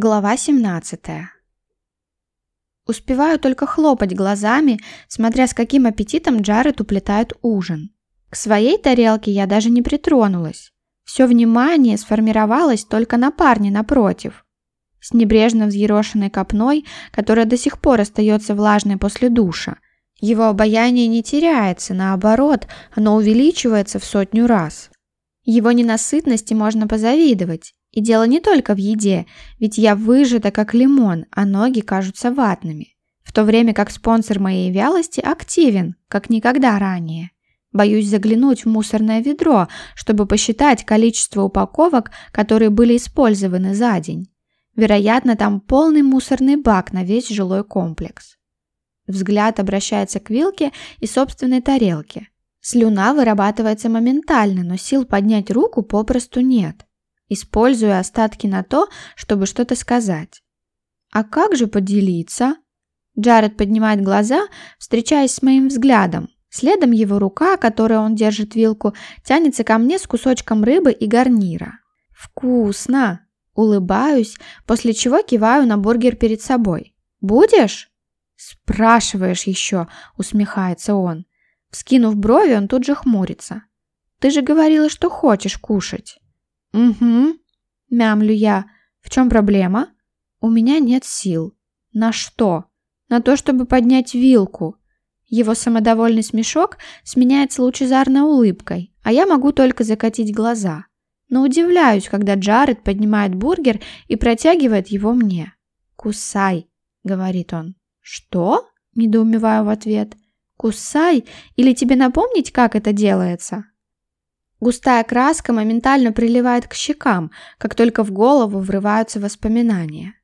Глава 17 Успеваю только хлопать глазами, смотря с каким аппетитом Джаред уплетает ужин. К своей тарелке я даже не притронулась. Все внимание сформировалось только на парне напротив. С небрежно взъерошенной копной, которая до сих пор остается влажной после душа. Его обаяние не теряется, наоборот, оно увеличивается в сотню раз. Его ненасытности можно позавидовать. И дело не только в еде, ведь я выжата как лимон, а ноги кажутся ватными. В то время как спонсор моей вялости активен, как никогда ранее. Боюсь заглянуть в мусорное ведро, чтобы посчитать количество упаковок, которые были использованы за день. Вероятно, там полный мусорный бак на весь жилой комплекс. Взгляд обращается к вилке и собственной тарелке. Слюна вырабатывается моментально, но сил поднять руку попросту нет. Использую остатки на то, чтобы что-то сказать. «А как же поделиться?» Джаред поднимает глаза, встречаясь с моим взглядом. Следом его рука, которой он держит вилку, тянется ко мне с кусочком рыбы и гарнира. «Вкусно!» Улыбаюсь, после чего киваю на бургер перед собой. «Будешь?» «Спрашиваешь еще», — усмехается он. Вскинув брови, он тут же хмурится. «Ты же говорила, что хочешь кушать». «Угу», — мямлю я. «В чем проблема?» «У меня нет сил». «На что?» «На то, чтобы поднять вилку». Его самодовольный смешок сменяется лучезарной улыбкой, а я могу только закатить глаза. Но удивляюсь, когда Джаред поднимает бургер и протягивает его мне. «Кусай», — говорит он. «Что?» – недоумеваю в ответ. «Кусай? Или тебе напомнить, как это делается?» Густая краска моментально приливает к щекам, как только в голову врываются воспоминания.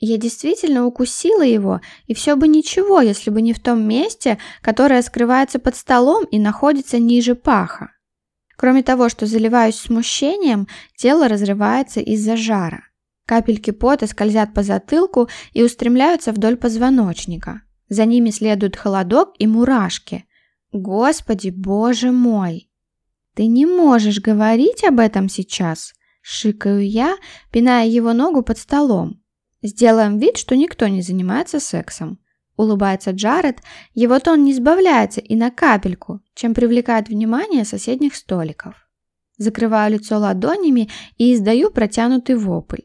Я действительно укусила его, и все бы ничего, если бы не в том месте, которое скрывается под столом и находится ниже паха. Кроме того, что заливаюсь смущением, тело разрывается из-за жара. Капельки пота скользят по затылку и устремляются вдоль позвоночника. За ними следует холодок и мурашки. Господи, боже мой! Ты не можешь говорить об этом сейчас, шикаю я, пиная его ногу под столом. Сделаем вид, что никто не занимается сексом. Улыбается Джаред, его тон не сбавляется и на капельку, чем привлекает внимание соседних столиков. Закрываю лицо ладонями и издаю протянутый вопль.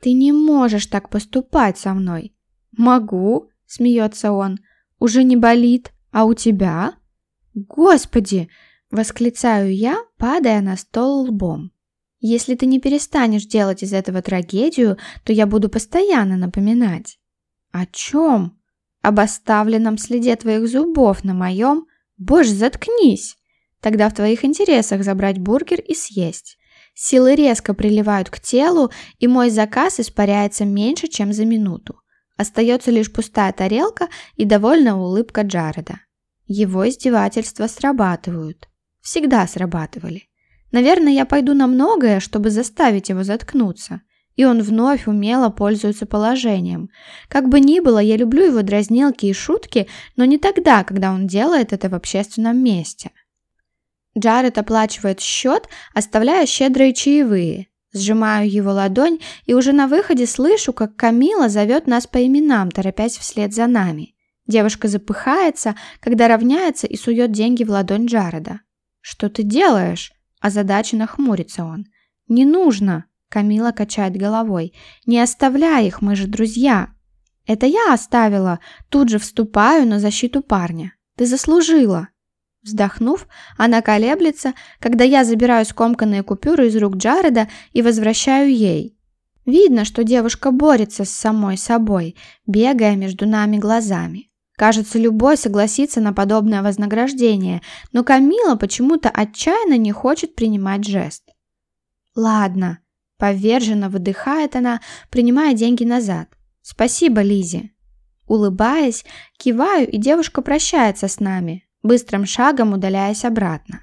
«Ты не можешь так поступать со мной». «Могу», — смеется он. «Уже не болит, а у тебя?» «Господи!» — восклицаю я, падая на стол лбом. «Если ты не перестанешь делать из этого трагедию, то я буду постоянно напоминать». «О чем?» «Об оставленном следе твоих зубов на моем...» «Боже, заткнись!» «Тогда в твоих интересах забрать бургер и съесть». Силы резко приливают к телу, и мой заказ испаряется меньше, чем за минуту. Остается лишь пустая тарелка и довольная улыбка Джареда. Его издевательства срабатывают. Всегда срабатывали. Наверное, я пойду на многое, чтобы заставить его заткнуться. И он вновь умело пользуется положением. Как бы ни было, я люблю его дразнилки и шутки, но не тогда, когда он делает это в общественном месте. Джаред оплачивает счет, оставляя щедрые чаевые. Сжимаю его ладонь и уже на выходе слышу, как Камила зовет нас по именам, торопясь вслед за нами. Девушка запыхается, когда равняется и сует деньги в ладонь Джареда. «Что ты делаешь?» – озадаченно хмурится он. «Не нужно!» – Камила качает головой. «Не оставляй их, мы же друзья!» «Это я оставила!» Тут же вступаю на защиту парня. «Ты заслужила!» Вздохнув, она колеблется, когда я забираю скомканные купюры из рук Джареда и возвращаю ей. Видно, что девушка борется с самой собой, бегая между нами глазами. Кажется, любой согласится на подобное вознаграждение, но Камила почему-то отчаянно не хочет принимать жест. «Ладно», – поверженно выдыхает она, принимая деньги назад. «Спасибо, Лизе». Улыбаясь, киваю, и девушка прощается с нами, быстрым шагом удаляясь обратно.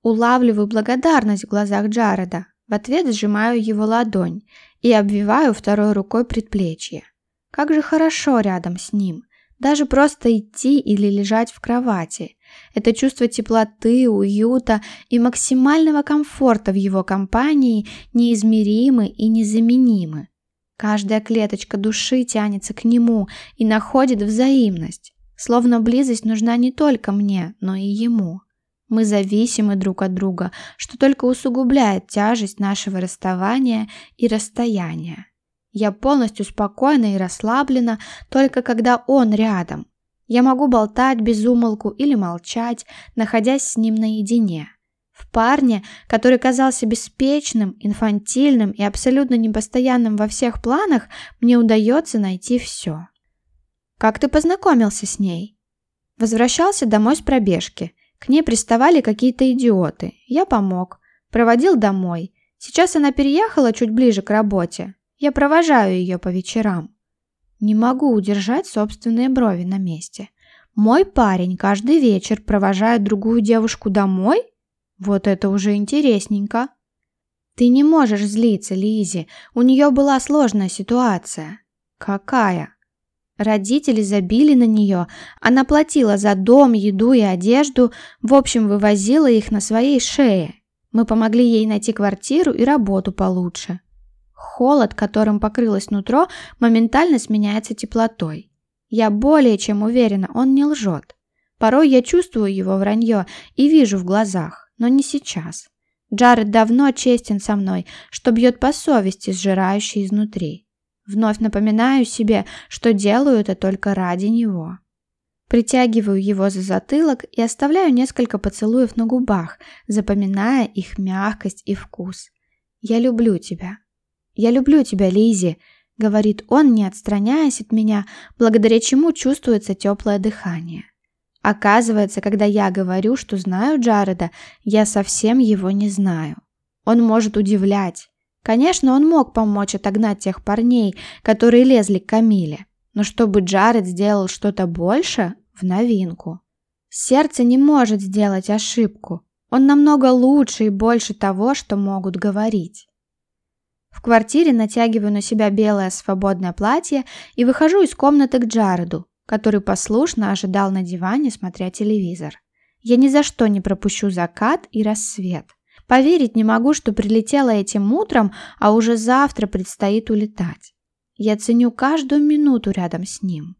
Улавливаю благодарность в глазах Джареда, в ответ сжимаю его ладонь и обвиваю второй рукой предплечье. Как же хорошо рядом с ним, даже просто идти или лежать в кровати. Это чувство теплоты, уюта и максимального комфорта в его компании неизмеримы и незаменимы. Каждая клеточка души тянется к нему и находит взаимность. Словно близость нужна не только мне, но и ему. Мы зависимы друг от друга, что только усугубляет тяжесть нашего расставания и расстояния. Я полностью спокойна и расслаблена только когда он рядом. Я могу болтать без умолку или молчать, находясь с ним наедине. В парне, который казался беспечным, инфантильным и абсолютно непостоянным во всех планах, мне удается найти все. «Как ты познакомился с ней?» Возвращался домой с пробежки. К ней приставали какие-то идиоты. Я помог. Проводил домой. Сейчас она переехала чуть ближе к работе. Я провожаю ее по вечерам. Не могу удержать собственные брови на месте. Мой парень каждый вечер провожает другую девушку домой? Вот это уже интересненько. Ты не можешь злиться, Лизи. У нее была сложная ситуация. Какая? Родители забили на нее, она платила за дом, еду и одежду, в общем, вывозила их на своей шее. Мы помогли ей найти квартиру и работу получше. Холод, которым покрылось нутро, моментально сменяется теплотой. Я более чем уверена, он не лжет. Порой я чувствую его вранье и вижу в глазах, но не сейчас. Джаред давно честен со мной, что бьет по совести, сжирающей изнутри. Вновь напоминаю себе, что делаю это только ради него. Притягиваю его за затылок и оставляю несколько поцелуев на губах, запоминая их мягкость и вкус. «Я люблю тебя». «Я люблю тебя, Лизи», — говорит он, не отстраняясь от меня, благодаря чему чувствуется теплое дыхание. Оказывается, когда я говорю, что знаю Джареда, я совсем его не знаю. Он может удивлять, Конечно, он мог помочь отогнать тех парней, которые лезли к Камиле, но чтобы Джаред сделал что-то больше – в новинку. Сердце не может сделать ошибку. Он намного лучше и больше того, что могут говорить. В квартире натягиваю на себя белое свободное платье и выхожу из комнаты к Джареду, который послушно ожидал на диване, смотря телевизор. Я ни за что не пропущу закат и рассвет. Поверить не могу, что прилетела этим утром, а уже завтра предстоит улетать. Я ценю каждую минуту рядом с ним.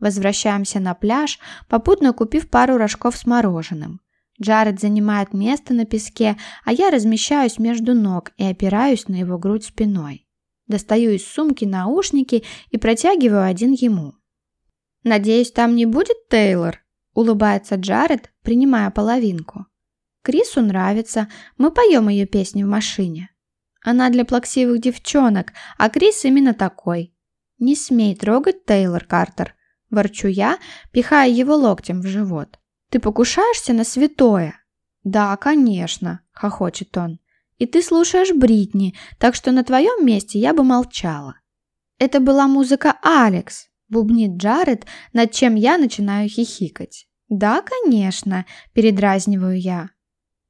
Возвращаемся на пляж, попутно купив пару рожков с мороженым. Джаред занимает место на песке, а я размещаюсь между ног и опираюсь на его грудь спиной. Достаю из сумки наушники и протягиваю один ему. «Надеюсь, там не будет Тейлор?» – улыбается Джаред, принимая половинку. Крису нравится, мы поем ее песни в машине. Она для плаксивых девчонок, а Крис именно такой. Не смей трогать Тейлор Картер, ворчу я, пихая его локтем в живот. Ты покушаешься на святое? Да, конечно, хохочет он. И ты слушаешь Бритни, так что на твоем месте я бы молчала. Это была музыка Алекс, бубнит Джаред, над чем я начинаю хихикать. Да, конечно, передразниваю я.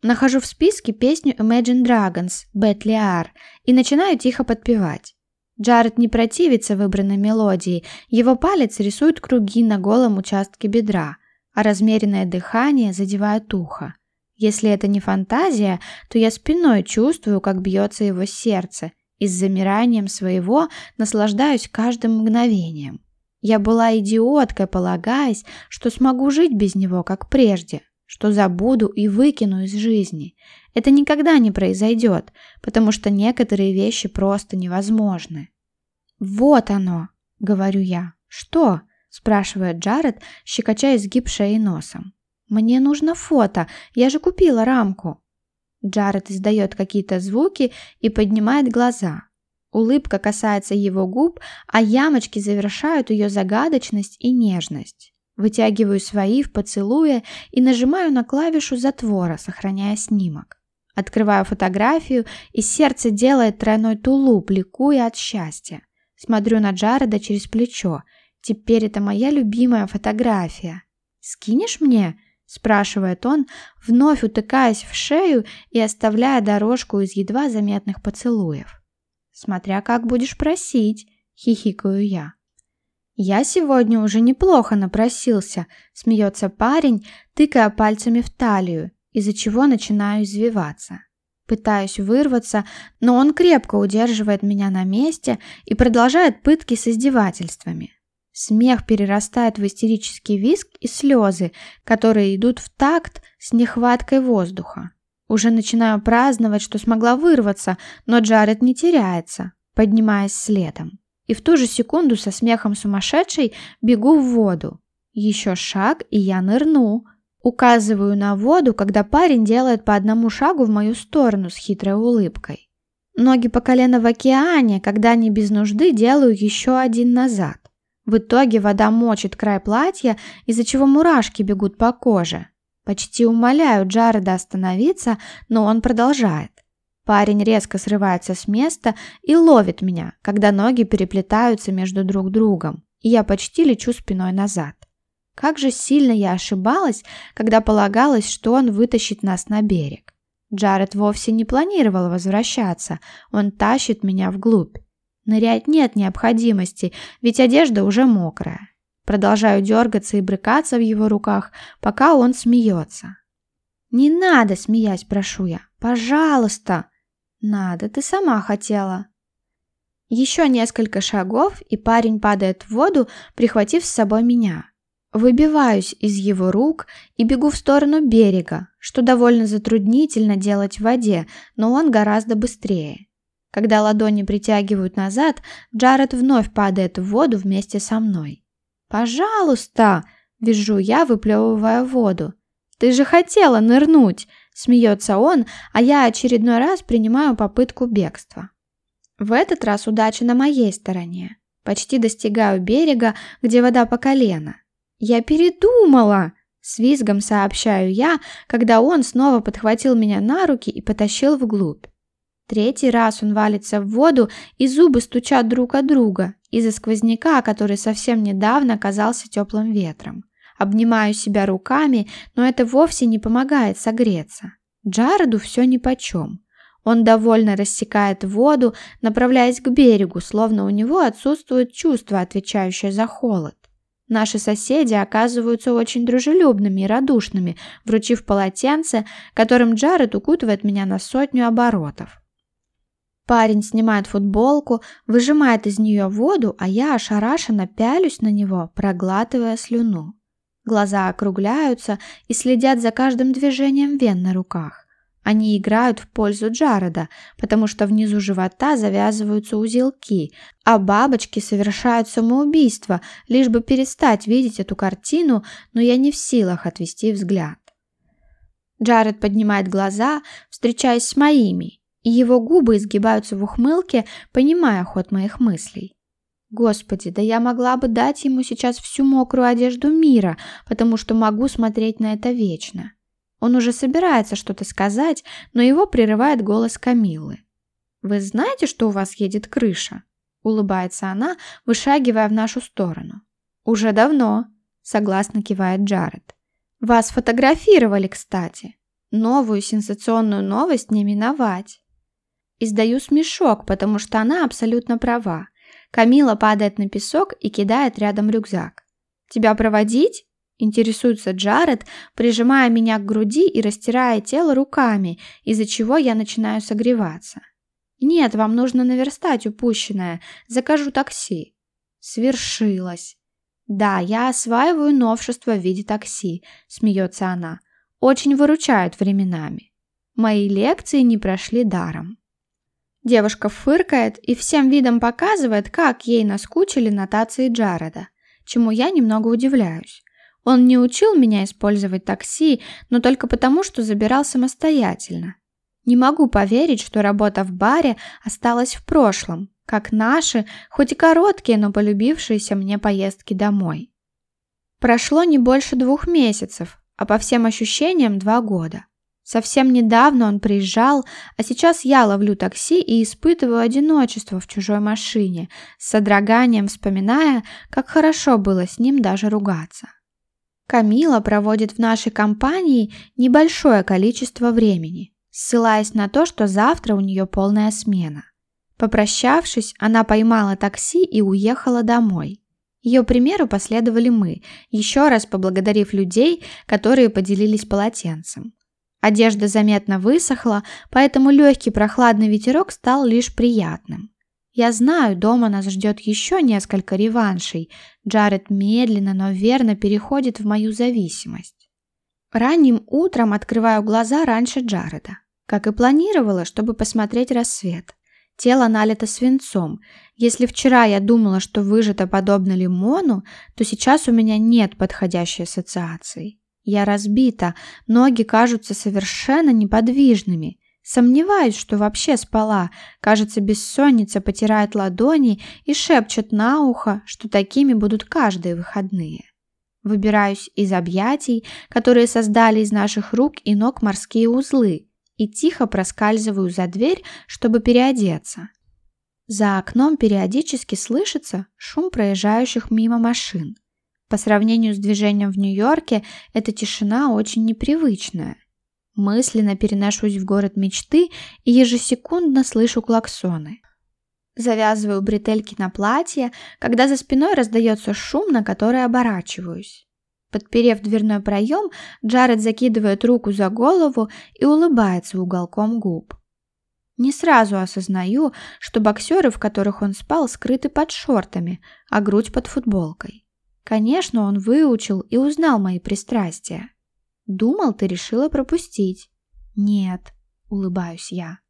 Нахожу в списке песню Imagine Dragons «Bad Liar» и начинаю тихо подпевать. Джаред не противится выбранной мелодии, его палец рисует круги на голом участке бедра, а размеренное дыхание задевает ухо. Если это не фантазия, то я спиной чувствую, как бьется его сердце, и с замиранием своего наслаждаюсь каждым мгновением. Я была идиоткой, полагаясь, что смогу жить без него, как прежде, что забуду и выкину из жизни. Это никогда не произойдет, потому что некоторые вещи просто невозможны. «Вот оно!» — говорю я. «Что?» — спрашивает Джаред, щекоча изгиб шеи носом. «Мне нужно фото, я же купила рамку». Джаред издает какие-то звуки и поднимает глаза. Улыбка касается его губ, а ямочки завершают ее загадочность и нежность. Вытягиваю свои в поцелуе и нажимаю на клавишу затвора, сохраняя снимок. Открываю фотографию, и сердце делает тройной тулуп, ликуя от счастья. Смотрю на Джареда через плечо. Теперь это моя любимая фотография. «Скинешь мне?» – спрашивает он, вновь утыкаясь в шею и оставляя дорожку из едва заметных поцелуев. «Смотря как будешь просить», – хихикаю я. «Я сегодня уже неплохо напросился», – смеется парень, тыкая пальцами в талию, из-за чего начинаю извиваться. Пытаюсь вырваться, но он крепко удерживает меня на месте и продолжает пытки с издевательствами. Смех перерастает в истерический визг и слезы, которые идут в такт с нехваткой воздуха. Уже начинаю праздновать, что смогла вырваться, но Джаред не теряется, поднимаясь следом. И в ту же секунду со смехом сумасшедшей бегу в воду. Еще шаг, и я нырну – Указываю на воду, когда парень делает по одному шагу в мою сторону с хитрой улыбкой. Ноги по колено в океане, когда не без нужды делаю еще один назад. В итоге вода мочит край платья, из-за чего мурашки бегут по коже. Почти умоляю Джареда остановиться, но он продолжает. Парень резко срывается с места и ловит меня, когда ноги переплетаются между друг другом, и я почти лечу спиной назад. Как же сильно я ошибалась, когда полагалось, что он вытащит нас на берег. Джаред вовсе не планировал возвращаться, он тащит меня вглубь. Нырять нет необходимости, ведь одежда уже мокрая. Продолжаю дергаться и брыкаться в его руках, пока он смеется. «Не надо, смеясь, прошу я. Пожалуйста!» «Надо, ты сама хотела». Еще несколько шагов, и парень падает в воду, прихватив с собой меня. Выбиваюсь из его рук и бегу в сторону берега, что довольно затруднительно делать в воде, но он гораздо быстрее. Когда ладони притягивают назад, Джаред вновь падает в воду вместе со мной. «Пожалуйста!» – вижу я, выплевывая воду. «Ты же хотела нырнуть!» – смеется он, а я очередной раз принимаю попытку бегства. В этот раз удача на моей стороне. Почти достигаю берега, где вода по колено. «Я передумала!» – с визгом сообщаю я, когда он снова подхватил меня на руки и потащил вглубь. Третий раз он валится в воду, и зубы стучат друг от друга из-за сквозняка, который совсем недавно казался теплым ветром. Обнимаю себя руками, но это вовсе не помогает согреться. Джареду все нипочем. Он довольно рассекает воду, направляясь к берегу, словно у него отсутствует чувство, отвечающее за холод. Наши соседи оказываются очень дружелюбными и радушными, вручив полотенце, которым Джаред укутывает меня на сотню оборотов. Парень снимает футболку, выжимает из нее воду, а я ошарашенно пялюсь на него, проглатывая слюну. Глаза округляются и следят за каждым движением вен на руках. Они играют в пользу Джареда, потому что внизу живота завязываются узелки, а бабочки совершают самоубийство, лишь бы перестать видеть эту картину, но я не в силах отвести взгляд. Джаред поднимает глаза, встречаясь с моими, и его губы изгибаются в ухмылке, понимая ход моих мыслей. Господи, да я могла бы дать ему сейчас всю мокрую одежду мира, потому что могу смотреть на это вечно. Он уже собирается что-то сказать, но его прерывает голос Камилы. «Вы знаете, что у вас едет крыша?» Улыбается она, вышагивая в нашу сторону. «Уже давно», — согласно кивает Джаред. «Вас фотографировали, кстати. Новую сенсационную новость не миновать». Издаю смешок, потому что она абсолютно права. Камила падает на песок и кидает рядом рюкзак. «Тебя проводить?» Интересуется Джаред, прижимая меня к груди и растирая тело руками, из-за чего я начинаю согреваться. «Нет, вам нужно наверстать упущенное. Закажу такси». Свершилось. «Да, я осваиваю новшество в виде такси», — смеется она. «Очень выручают временами. Мои лекции не прошли даром». Девушка фыркает и всем видом показывает, как ей наскучили нотации Джареда, чему я немного удивляюсь. Он не учил меня использовать такси, но только потому, что забирал самостоятельно. Не могу поверить, что работа в баре осталась в прошлом, как наши, хоть и короткие, но полюбившиеся мне поездки домой. Прошло не больше двух месяцев, а по всем ощущениям два года. Совсем недавно он приезжал, а сейчас я ловлю такси и испытываю одиночество в чужой машине, с содроганием вспоминая, как хорошо было с ним даже ругаться. Камила проводит в нашей компании небольшое количество времени, ссылаясь на то, что завтра у нее полная смена. Попрощавшись, она поймала такси и уехала домой. Ее примеру последовали мы, еще раз поблагодарив людей, которые поделились полотенцем. Одежда заметно высохла, поэтому легкий прохладный ветерок стал лишь приятным. Я знаю, дома нас ждет еще несколько реваншей. Джаред медленно, но верно переходит в мою зависимость. Ранним утром открываю глаза раньше Джареда. Как и планировала, чтобы посмотреть рассвет. Тело налито свинцом. Если вчера я думала, что выжато подобно лимону, то сейчас у меня нет подходящей ассоциации. Я разбита, ноги кажутся совершенно неподвижными. Сомневаюсь, что вообще спала. Кажется, бессонница потирает ладони и шепчет на ухо, что такими будут каждые выходные. Выбираюсь из объятий, которые создали из наших рук и ног морские узлы, и тихо проскальзываю за дверь, чтобы переодеться. За окном периодически слышится шум проезжающих мимо машин. По сравнению с движением в Нью-Йорке, эта тишина очень непривычная. Мысленно переношусь в город мечты и ежесекундно слышу клаксоны. Завязываю бретельки на платье, когда за спиной раздается шум, на который оборачиваюсь. Подперев дверной проем, Джаред закидывает руку за голову и улыбается уголком губ. Не сразу осознаю, что боксеры, в которых он спал, скрыты под шортами, а грудь под футболкой. Конечно, он выучил и узнал мои пристрастия. Думал, ты решила пропустить. Нет, улыбаюсь я.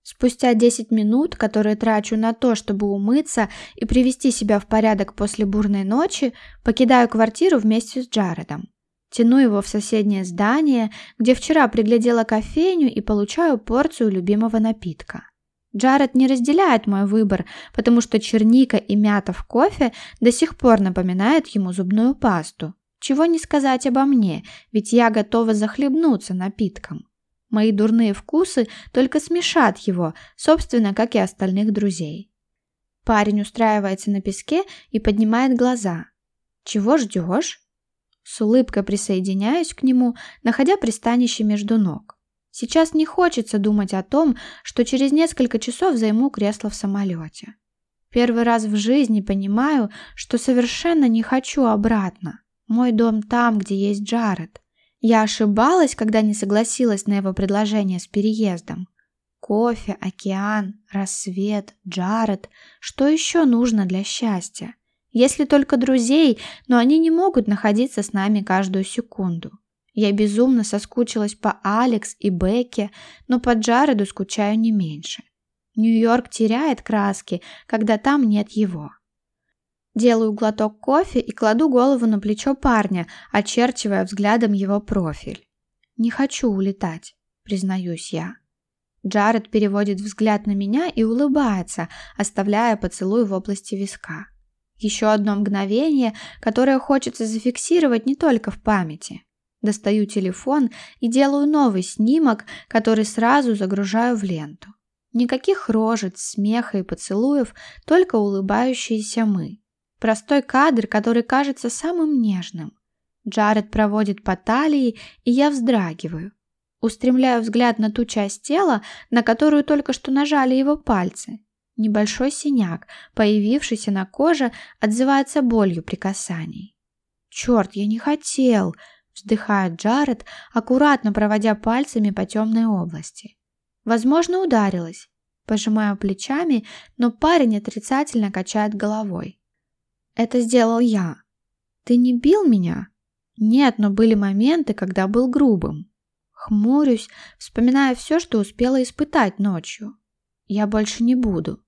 Спустя 10 минут, которые трачу на то, чтобы умыться и привести себя в порядок после бурной ночи, покидаю квартиру вместе с Джаредом. Тяну его в соседнее здание, где вчера приглядела кофейню и получаю порцию любимого напитка. Джаред не разделяет мой выбор, потому что черника и мята в кофе до сих пор напоминает ему зубную пасту. Чего не сказать обо мне, ведь я готова захлебнуться напитком. Мои дурные вкусы только смешат его, собственно, как и остальных друзей. Парень устраивается на песке и поднимает глаза. «Чего ждешь?» С улыбкой присоединяюсь к нему, находя пристанище между ног. Сейчас не хочется думать о том, что через несколько часов займу кресло в самолете. Первый раз в жизни понимаю, что совершенно не хочу обратно. Мой дом там, где есть Джаред. Я ошибалась, когда не согласилась на его предложение с переездом. Кофе, океан, рассвет, Джаред. Что еще нужно для счастья? Если только друзей, но они не могут находиться с нами каждую секунду. Я безумно соскучилась по Алекс и Бекке, но по Джареду скучаю не меньше. Нью-Йорк теряет краски, когда там нет его. Делаю глоток кофе и кладу голову на плечо парня, очерчивая взглядом его профиль. «Не хочу улетать», — признаюсь я. Джаред переводит взгляд на меня и улыбается, оставляя поцелуй в области виска. Еще одно мгновение, которое хочется зафиксировать не только в памяти. Достаю телефон и делаю новый снимок, который сразу загружаю в ленту. Никаких рожец, смеха и поцелуев, только улыбающиеся мы. Простой кадр, который кажется самым нежным. Джаред проводит по талии, и я вздрагиваю. Устремляю взгляд на ту часть тела, на которую только что нажали его пальцы. Небольшой синяк, появившийся на коже, отзывается болью при касании. «Черт, я не хотел!» – вздыхает Джаред, аккуратно проводя пальцами по темной области. «Возможно, ударилась». Пожимаю плечами, но парень отрицательно качает головой. Это сделал я. Ты не бил меня? Нет, но были моменты, когда был грубым. Хмурюсь, вспоминая все, что успела испытать ночью. Я больше не буду.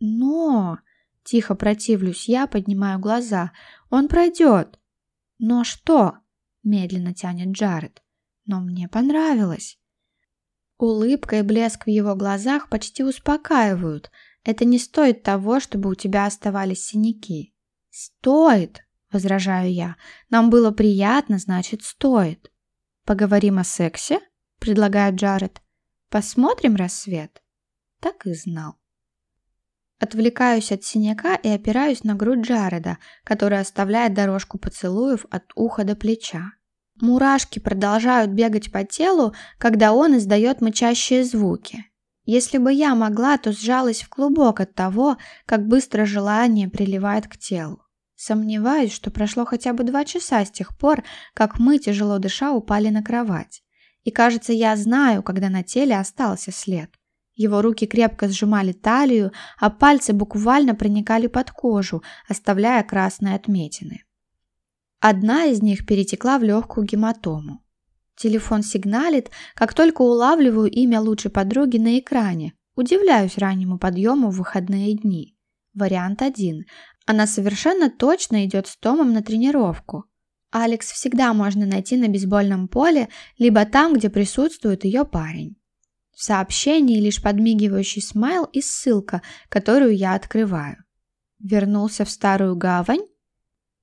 Но... Тихо противлюсь я, поднимаю глаза. Он пройдет. Но что? Медленно тянет Джаред. Но мне понравилось. Улыбка и блеск в его глазах почти успокаивают. Это не стоит того, чтобы у тебя оставались синяки. «Стоит!» – возражаю я. «Нам было приятно, значит, стоит». «Поговорим о сексе?» – предлагает Джаред. «Посмотрим рассвет?» Так и знал. Отвлекаюсь от синяка и опираюсь на грудь Джареда, который оставляет дорожку поцелуев от уха до плеча. Мурашки продолжают бегать по телу, когда он издает мычащие звуки. Если бы я могла, то сжалась в клубок от того, как быстро желание приливает к телу. Сомневаюсь, что прошло хотя бы два часа с тех пор, как мы, тяжело дыша, упали на кровать. И кажется, я знаю, когда на теле остался след. Его руки крепко сжимали талию, а пальцы буквально проникали под кожу, оставляя красные отметины. Одна из них перетекла в легкую гематому. Телефон сигналит, как только улавливаю имя лучшей подруги на экране. Удивляюсь раннему подъему в выходные дни. Вариант один. Она совершенно точно идет с Томом на тренировку. Алекс всегда можно найти на бейсбольном поле, либо там, где присутствует ее парень. В сообщении лишь подмигивающий смайл и ссылка, которую я открываю. Вернулся в старую гавань?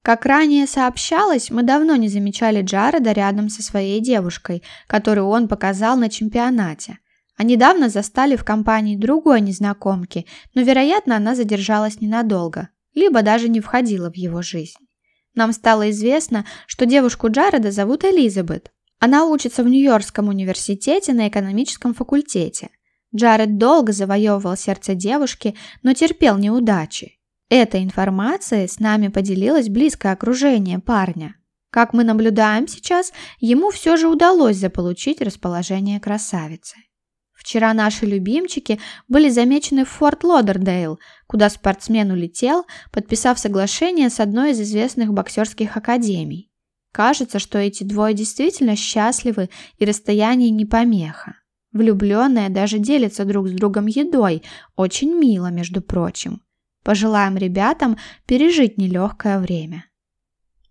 Как ранее сообщалось, мы давно не замечали Джареда рядом со своей девушкой, которую он показал на чемпионате. А недавно застали в компании другой незнакомки, но, вероятно, она задержалась ненадолго, либо даже не входила в его жизнь. Нам стало известно, что девушку Джареда зовут Элизабет. Она учится в Нью-Йоркском университете на экономическом факультете. Джаред долго завоевывал сердце девушки, но терпел неудачи. Этой информацией с нами поделилось близкое окружение парня. Как мы наблюдаем сейчас, ему все же удалось заполучить расположение красавицы. Вчера наши любимчики были замечены в Форт Лодердейл, куда спортсмен улетел, подписав соглашение с одной из известных боксерских академий. Кажется, что эти двое действительно счастливы и расстояние не помеха. Влюбленные даже делятся друг с другом едой, очень мило, между прочим. Пожелаем ребятам пережить нелегкое время.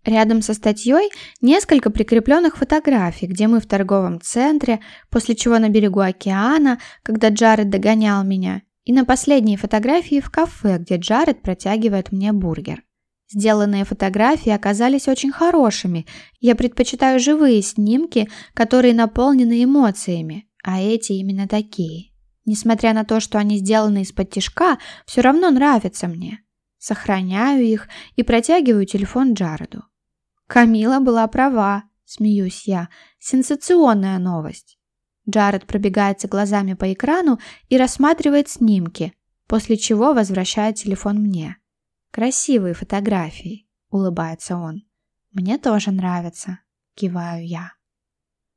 Рядом со статьей несколько прикрепленных фотографий, где мы в торговом центре, после чего на берегу океана, когда Джаред догонял меня, и на последней фотографии в кафе, где Джаред протягивает мне бургер. Сделанные фотографии оказались очень хорошими. Я предпочитаю живые снимки, которые наполнены эмоциями, а эти именно такие. Несмотря на то, что они сделаны из-под тишка, все равно нравятся мне. Сохраняю их и протягиваю телефон Джареду. Камила была права, смеюсь я. Сенсационная новость. Джаред пробегается глазами по экрану и рассматривает снимки, после чего возвращает телефон мне. Красивые фотографии, улыбается он. Мне тоже нравится, киваю я.